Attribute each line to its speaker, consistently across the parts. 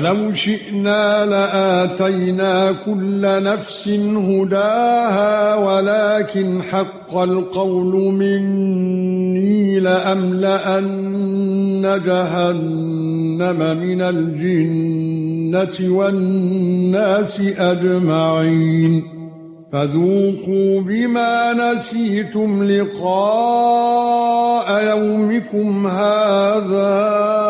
Speaker 1: وَلَوْ شِئْنَا لَآتَيْنَا كُلَّ نَفْسٍ هُدَاهَا وَلَكِنْ حَقَّ الْقَوْلُ مِنِّي لَأَمْلَأَنَّ جَهَنَّمَ مِنَ الْجِنَّةِ وَالنَّاسِ أَجْمَعِينَ فَذُوقُوا بِمَا نَسِيتُمْ لِقَاءَ يَوْمِكُمْ هَذَا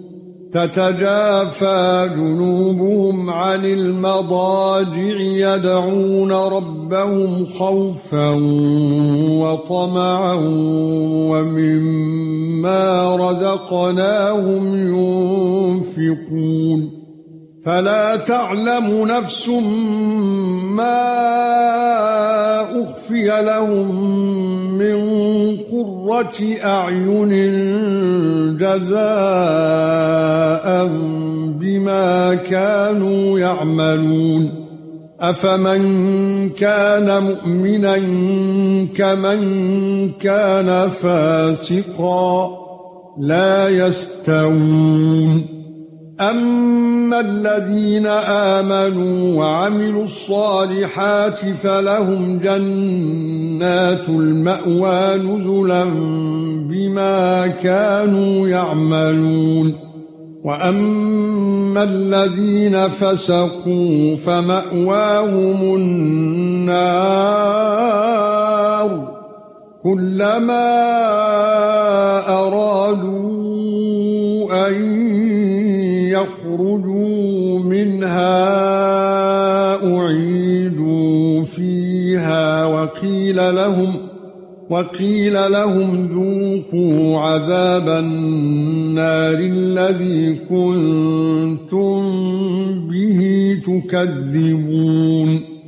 Speaker 1: تتجافى جنوبهم عن المضاجع يدعون ربهم خوفا وطمعا ومما رزقناهم ينفقون. فلا تعلم نفس ما أخفي لهم قرة أعين جزاء بما كانوا يعملون أفمن كان مؤمنا كمن كان فاسقا لا يستوون أما الذين آمنوا وعملوا الصالحات فلهم جنات المأوى نزلا بما كانوا يعملون. وأما الذين فسقوا فمأواهم النار كلما أرادوا أن يخرجوا منها أعيدوا فيها وقيل لهم وقيل لهم ذوقوا عذاب النار الذي كنتم به تكذبون.